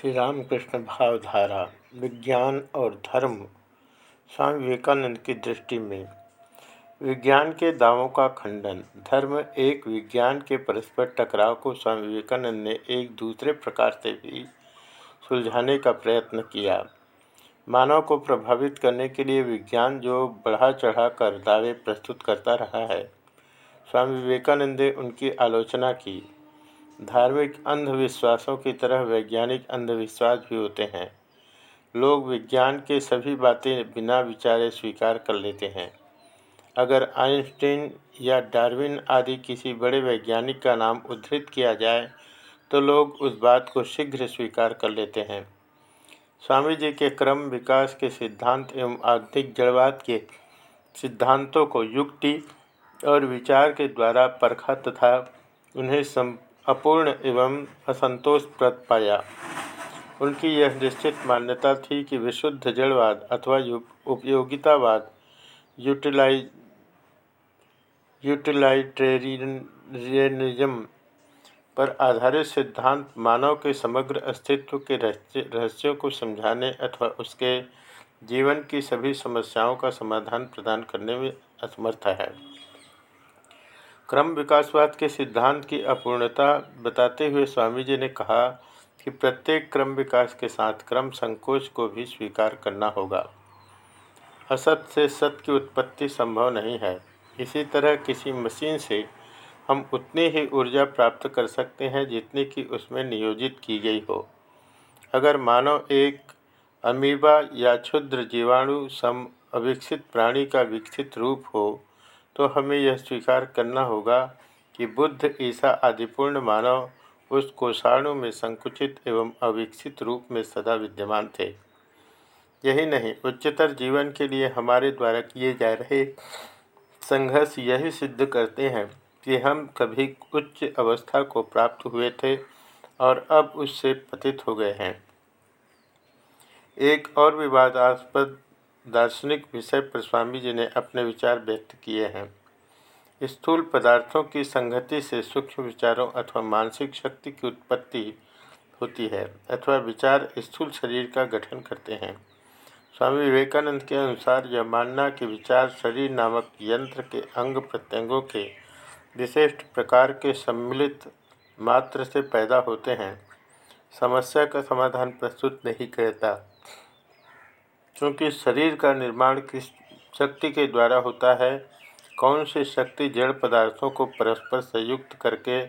श्री रामकृष्ण भावधारा, विज्ञान और धर्म, स्वामी विवेकानंद की दृष्टि में। विज्ञान के दावों का खंडन, धर्म एक विज्ञान के परस्पर टकराव को स्वामी विवेकानंद ने एक दूसरे प्रकार से भी सुलझाने का प्रयत्न किया। मानव को प्रभावित करने के लिए विज्ञान जो बढ़ा चढ़ा कर दावे प्रस्तुत करता रहा है। स्वामी विवेकानंद ने उनकी आलोचना की। धार्मिक अंधविश्वासों की तरह वैज्ञानिक अंधविश्वास भी होते हैं। लोग विज्ञान के सभी बातें बिना विचारे स्वीकार कर लेते हैं। अगर आइंस्टीन या डार्विन आदि किसी बड़े वैज्ञानिक का नाम उद्धृत किया जाए तो लोग उस बात को शीघ्र स्वीकार कर लेते हैं। स्वामी जी के क्रम विकास के सिद्धांत एवं आधुनिक जड़वाद के सिद्धांतों को युक्ति और विचार के द्वारा परखा तथा उन्हें सम अपूर्ण एवं असंतोषप्रद पाया उनकी यह निश्चित मान्यता थी कि विशुद्ध जड़वाद अथवा उपयोगितावाद यूटिलाइज यूटिलाइटेरियनिज्म पर आधारित सिद्धांत मानव के समग्र अस्तित्व के रहस्यों को समझाने अथवा उसके जीवन की सभी समस्याओं का समाधान प्रदान करने में असमर्थ है। क्रम विकासवाद के सिद्धांत की अपूर्णता बताते हुए स्वामी जी ने कहा कि प्रत्येक क्रम विकास के साथ क्रम संकोच को भी स्वीकार करना होगा। असत से सत की उत्पत्ति संभव नहीं है। इसी तरह किसी मशीन से हम उतनी ही ऊर्जा प्राप्त कर सकते हैं जितनी कि उसमें नियोजित की गई हो। अगर मानव एक अमीबा या क्षुद्र जीवाणु सम अविकसित प्राणी का विकसित रूप हो तो हमें यह स्वीकार करना होगा कि बुद्ध ईसा आदि पूर्ण मानव उस कोषाणु में संकुचित एवं अविकसित रूप में सदा विद्यमान थे। यही नहीं, उच्चतर जीवन के लिए हमारे द्वारा किए जा रहे संघर्ष यही सिद्ध करते हैं कि हम कभी उच्च अवस्था को प्राप्त हुए थे और अब उससे पतित हो गए हैं। एक और विवादास्पद दार्शनिक विषय पर स्वामी जी ने अपने विचार व्यक्त किए हैं। स्थूल पदार्थों की संगति से सूक्ष्म विचारों अथवा मानसिक शक्ति की उत्पत्ति होती है अथवा विचार स्थूल शरीर का गठन करते हैं। स्वामी विवेकानंद के अनुसार यह मानना कि विचार शरीर नामक यंत्र के अंग प्रत्यंगों के विशिष्ट प्रकार के सम्मिलित मात्र से पैदा होते हैं। समस्या का समाधान प्रस्तुत नहीं करता। क्योंकि शरीर का निर्माण किस शक्ति के द्वारा होता है, कौन सी शक्ति जड़ पदार्थों को परस्पर संयुक्त करके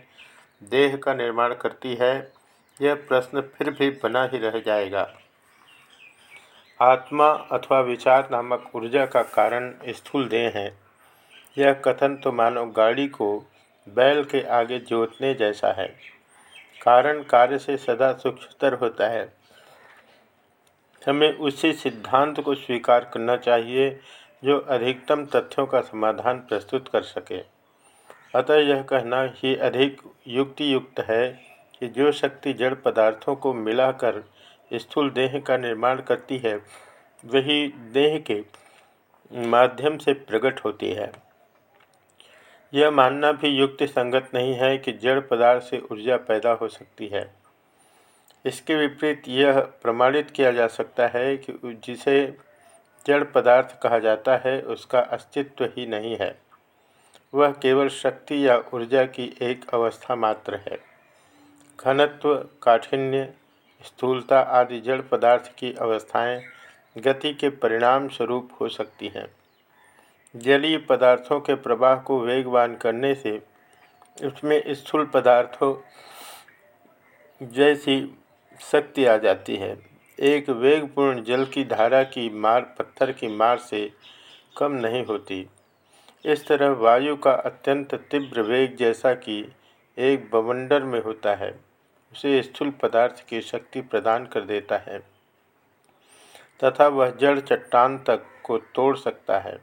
देह का निर्माण करती है, यह प्रश्न फिर भी बना ही रह जाएगा। आत्मा अथवा विचार नामक ऊर्जा का कारण स्थूल देह है। यह कथन तो मानो गाड़ी को बैल के आगे जोतने जैसा है। कारण कार्य से सदा सूक्ष्मतर होता है। हमें उसी सिद्धांत को स्वीकार करना चाहिए जो अधिकतम तथ्यों का समाधान प्रस्तुत कर सके। अतः यह कहना ही अधिक युक्ति युक्त है कि जो शक्ति जड़ पदार्थों को मिलाकर स्थूल देह का निर्माण करती है, वही देह के माध्यम से प्रकट होती है। यह मानना भी युक्ति संगत नहीं है कि जड़ पदार्थ से ऊर्जा पैदा हो सकती है। इसके विपरीत यह प्रमाणित किया जा सकता है कि जिसे जड़ पदार्थ कहा जाता है, उसका अस्तित्व ही नहीं है। वह केवल शक्ति या ऊर्जा की एक अवस्था मात्र है। घनत्व, काठिन्य, स्थूलता आदि जड़ पदार्थ की अवस्थाएँ गति के परिणाम स्वरूप हो सकती हैं। जलीय पदार्थों के प्रवाह को वेगवान करने से उसमें स्थूल पदार्थों जैसी शक्ति आ जाती है। एक वेगपूर्ण जल की धारा की मार पत्थर की मार से कम नहीं होती। इस तरह वायु का अत्यंत तीव्र वेग जैसा कि एक बवंडर में होता है, उसे स्थूल पदार्थ की शक्ति प्रदान कर देता है तथा वह जड़ चट्टान तक को तोड़ सकता है।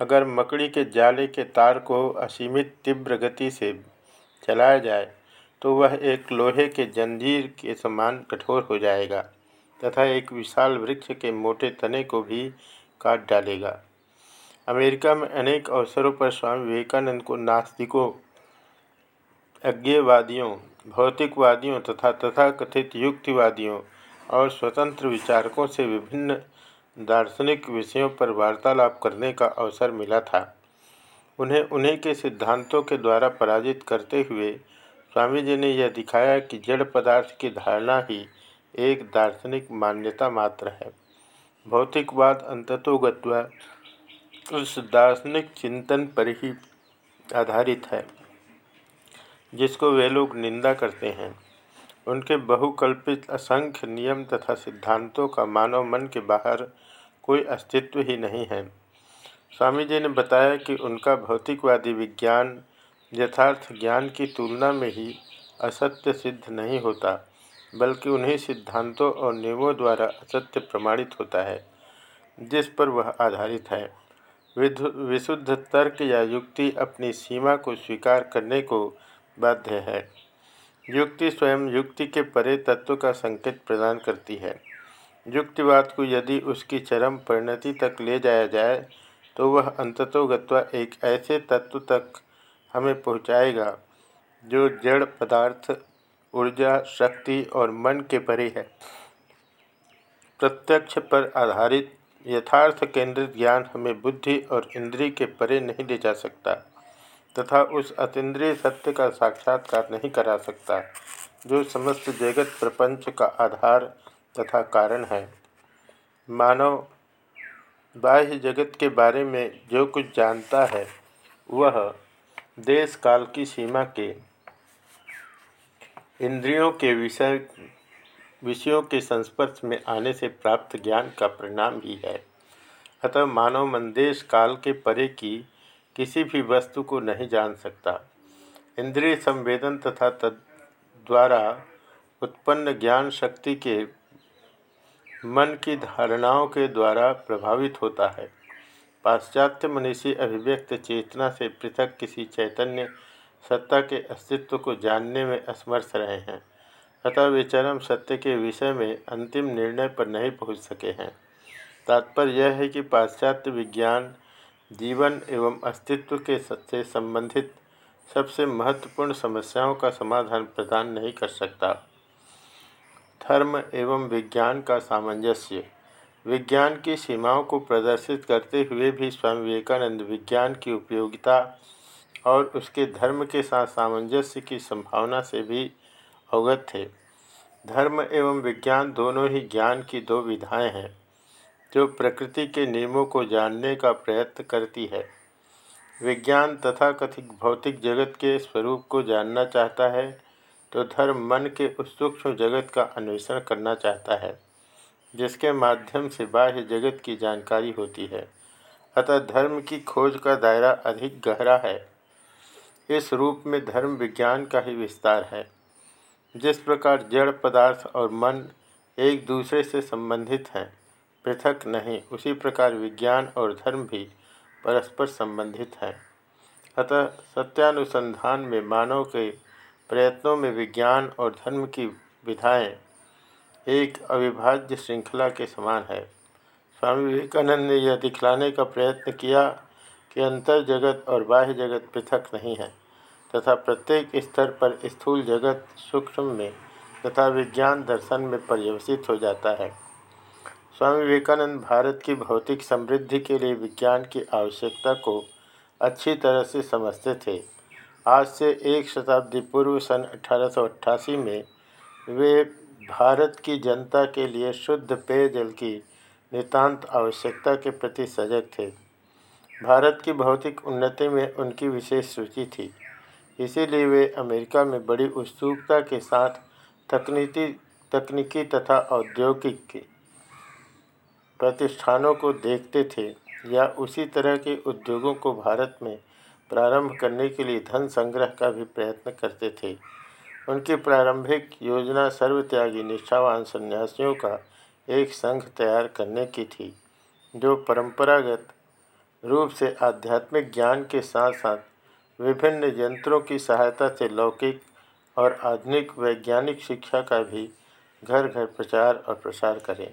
अगर मकड़ी के जाले के तार को असीमित तीव्र गति से चलाया जाए तो वह एक लोहे के जंजीर के समान कठोर हो जाएगा तथा एक विशाल वृक्ष के मोटे तने को भी काट डालेगा। अमेरिका में अनेक अवसरों पर स्वामी विवेकानंद को नास्तिकों, अज्ञेयवादियों, भौतिकवादियों तथा तथाकथित युक्तिवादियों और स्वतंत्र विचारकों से विभिन्न दार्शनिक विषयों पर वार्तालाप करने का अवसर मिला था। उन्हें उन्हीं के सिद्धांतों के द्वारा पराजित करते हुए स्वामी जी ने यह दिखाया कि जड़ पदार्थ की धारणा ही एक दार्शनिक मान्यता मात्र है। भौतिकवाद अंततोगत्वा उस दार्शनिक चिंतन पर ही आधारित है, जिसको वे लोग निंदा करते हैं। उनके बहुकल्पित असंख्य नियम तथा सिद्धांतों का मानव मन के बाहर कोई अस्तित्व ही नहीं है। स्वामी जी ने बताया कि उनका भौतिकवादी विज्ञान यथार्थ ज्ञान की तुलना में ही असत्य सिद्ध नहीं होता, बल्कि उन्हीं सिद्धांतों और नियमों द्वारा असत्य प्रमाणित होता है, जिस पर वह आधारित है। विशुद्ध तर्क या युक्ति अपनी सीमा को स्वीकार करने को बाध्य है। युक्ति स्वयं युक्ति के परे तत्व का संकेत प्रदान करती है। युक्तिवाद को यदि उसकी चरम परिणति तक ले जाया जाए तो वह अंततोगत्वा एक ऐसे तत्व तक हमें पहुँचाएगा, जो जड़ पदार्थ, ऊर्जा, शक्ति और मन के परे है। प्रत्यक्ष पर आधारित यथार्थ केंद्रित ज्ञान हमें बुद्धि और इंद्रिय के परे नहीं ले जा सकता, तथा उस अतीन्द्रिय सत्य का साक्षात्कार नहीं करा सकता, जो समस्त जगत प्रपंच का आधार तथा कारण है। मानव, बाह्य जगत के बारे में जो कुछ जानता है, वह देश काल की सीमा के इंद्रियों के विषय, विषयों के संस्पर्श में आने से प्राप्त ज्ञान का परिणाम ही है। अतः मानव मन देश काल के परे की किसी भी वस्तु को नहीं जान सकता। इंद्रिय संवेदन तथा तद द्वारा उत्पन्न ज्ञान शक्ति के मन की धारणाओं के द्वारा प्रभावित होता है। पाश्चात्य मनीषी अभिव्यक्त चेतना से पृथक किसी चैतन्य सत्ता के अस्तित्व को जानने में असमर्थ रहे हैं, अतः वे चरम सत्य के विषय में अंतिम निर्णय पर नहीं पहुँच सके हैं। तात्पर्य यह है कि पाश्चात्य विज्ञान, जीवन एवं अस्तित्व के से संबंधित सबसे महत्वपूर्ण समस्याओं का समाधान प्रदान नहीं कर सकता। धर्म एवं विज्ञान का सामंजस्य विज्ञान की सीमाओं को प्रदर्शित करते हुए भी स्वामी विवेकानंद विज्ञान की उपयोगिता और उसके धर्म के साथ सामंजस्य की संभावना से भी अवगत थे। धर्म एवं विज्ञान दोनों ही ज्ञान की दो विधाएँ हैं, जो प्रकृति के नियमों को जानने का प्रयत्न करती है। विज्ञान तथा कथित भौतिक जगत के स्वरूप को जानना चाहता है तो धर्म मन के उस सूक्ष्म जगत का अन्वेषण करना चाहता है। जिसके माध्यम से बाह्य जगत की जानकारी होती है। अतः धर्म की खोज का दायरा अधिक गहरा है। इस रूप में धर्म विज्ञान का ही विस्तार है। जिस प्रकार जड़ पदार्थ और मन एक दूसरे से संबंधित हैं, पृथक नहीं, उसी प्रकार विज्ञान और धर्म भी परस्पर संबंधित हैं। अतः सत्यानुसंधान में मानव के प्रयत्नों में विज्ञान और धर्म की विधाएँ एक अविभाज्य श्रृंखला के समान है। स्वामी विवेकानंद ने यह दिखलाने का प्रयत्न किया कि अंतर जगत और बाह्य जगत पृथक नहीं है तथा प्रत्येक स्तर पर स्थूल जगत सूक्ष्म में तथा विज्ञान दर्शन में पर्यवसित हो जाता है। स्वामी विवेकानंद भारत की भौतिक समृद्धि के लिए विज्ञान की आवश्यकता को अच्छी तरह से समझते थे। आज से एक शताब्दी पूर्व सन अठारह सौ अट्ठासी में वे भारत की जनता के लिए शुद्ध पेयजल की नितांत आवश्यकता के प्रति सजग थे। भारत की भौतिक उन्नति में उनकी विशेष रुचि थी। इसीलिए वे अमेरिका में बड़ी उत्सुकता के साथ तकनीकी तकनीकी तथा औद्योगिक प्रतिष्ठानों को देखते थे या उसी तरह के उद्योगों को भारत में प्रारंभ करने के लिए धन संग्रह का भी प्रयत्न करते थे। उनकी प्रारंभिक योजना सर्वत्यागी निष्ठावान सन्यासियों का एक संघ तैयार करने की थी, जो परंपरागत रूप से आध्यात्मिक ज्ञान के साथ साथ विभिन्न यंत्रों की सहायता से लौकिक और आधुनिक वैज्ञानिक शिक्षा का भी घर घर प्रचार और प्रसार करें।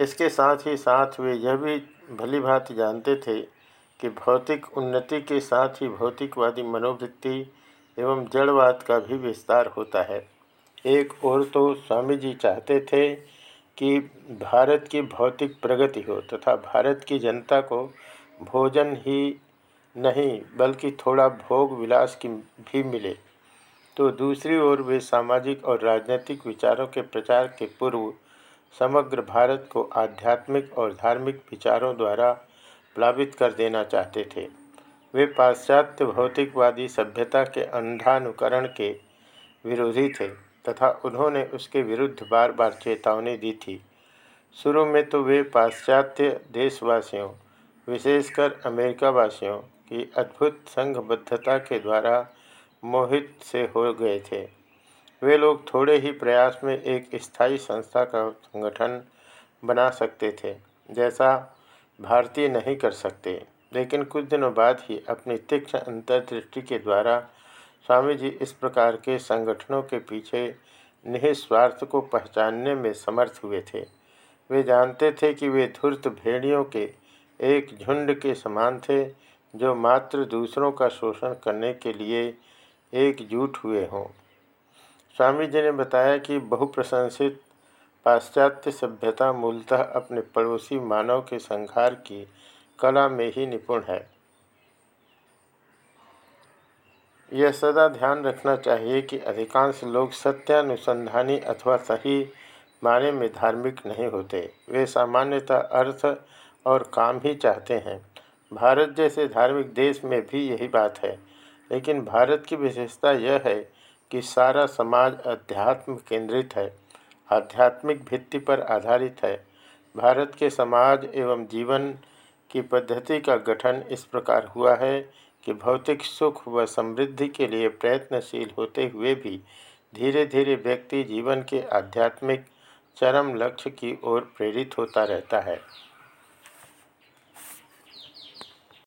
इसके साथ ही साथ वे यह भी भली भांति जानते थे कि भौतिक उन्नति के साथ ही भौतिकवादी मनोवृत्ति एवं जड़वाद का भी विस्तार होता है। एक और तो स्वामी जी चाहते थे कि भारत की भौतिक प्रगति हो तथा भारत की जनता को भोजन ही नहीं, बल्कि थोड़ा भोग विलास की भी मिले। तो दूसरी ओर वे सामाजिक और राजनीतिक विचारों के प्रचार के पूर्व समग्र भारत को आध्यात्मिक और धार्मिक विचारों द्वारा प्लावित कर देना चाहते थे। वे पाश्चात्य भौतिकवादी सभ्यता के अंधानुकरण के विरोधी थे तथा उन्होंने उसके विरुद्ध बार बार चेतावनी दी थी। शुरू में तो वे पाश्चात्य देशवासियों, विशेषकर अमेरिकावासियों, की अद्भुत संघबद्धता के द्वारा मोहित से हो गए थे। वे लोग थोड़े ही प्रयास में एक स्थायी संस्था का संगठन बना सकते थे, जैसा भारतीय नहीं कर सकते। लेकिन कुछ दिनों बाद ही अपनी तीक्ष्ण अंतर्दृष्टि के द्वारा स्वामी जी इस प्रकार के संगठनों के पीछे निहित निस्वार्थ को पहचानने में समर्थ हुए थे। वे जानते थे कि वे धूर्त भेड़ियों के एक झुंड के समान थे, जो मात्र दूसरों का शोषण करने के लिए एकजुट हुए हों। स्वामी जी ने बताया कि बहुप्रशंसित पाश्चात्य सभ्यता मूलतः अपने पड़ोसी मानव के संहार की कला में ही निपुण है। यह सदा ध्यान रखना चाहिए कि अधिकांश लोग सत्यानुसंधानी अथवा सही माने में धार्मिक नहीं होते। वे सामान्यतः अर्थ और काम ही चाहते हैं। भारत जैसे धार्मिक देश में भी यही बात है। लेकिन भारत की विशेषता यह है कि सारा समाज अध्यात्म केंद्रित है। आध्यात्मिक भित्ति पर आधारित है। भारत के समाज एवं जीवन की पद्धति का गठन इस प्रकार हुआ है कि भौतिक सुख व समृद्धि के लिए प्रयत्नशील होते हुए भी धीरे धीरे व्यक्ति जीवन के आध्यात्मिक चरम लक्ष्य की ओर प्रेरित होता रहता है।